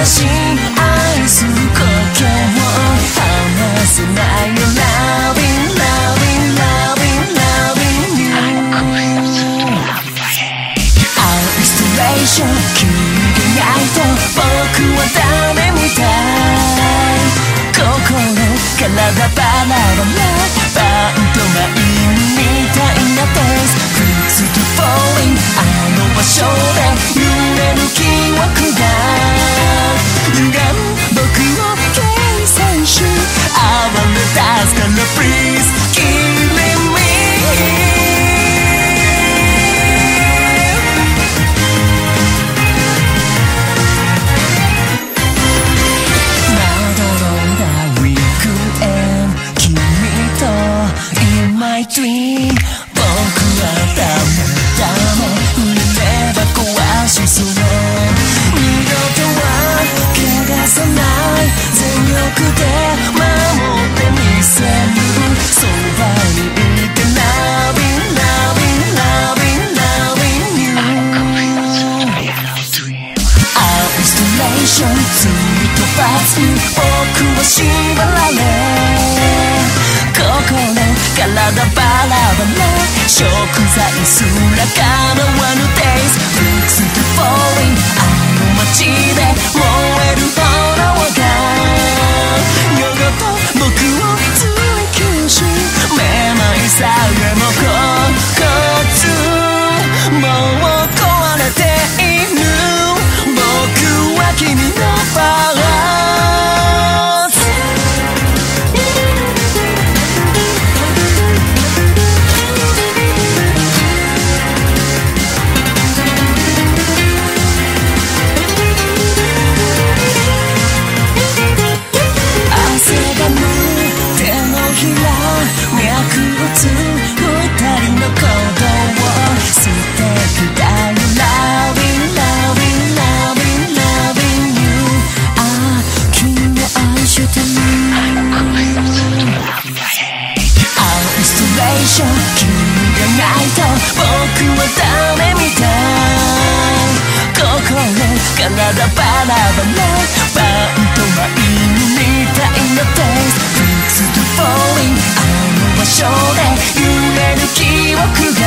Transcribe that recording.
assim dream. 僕はダメダメ売れれば壊しそう二度とは汚さない全力で守ってみせるそばにいて Loving loving loving loving you アイストレーションつい飛ばす僕は縛られ心体バラバラ。食材すら叶わぬ days ストレーション君がないと僕はダメみたい心体バラバラバンドマインみたいなテイスト Fix to falling あの場所で揺れる記憶が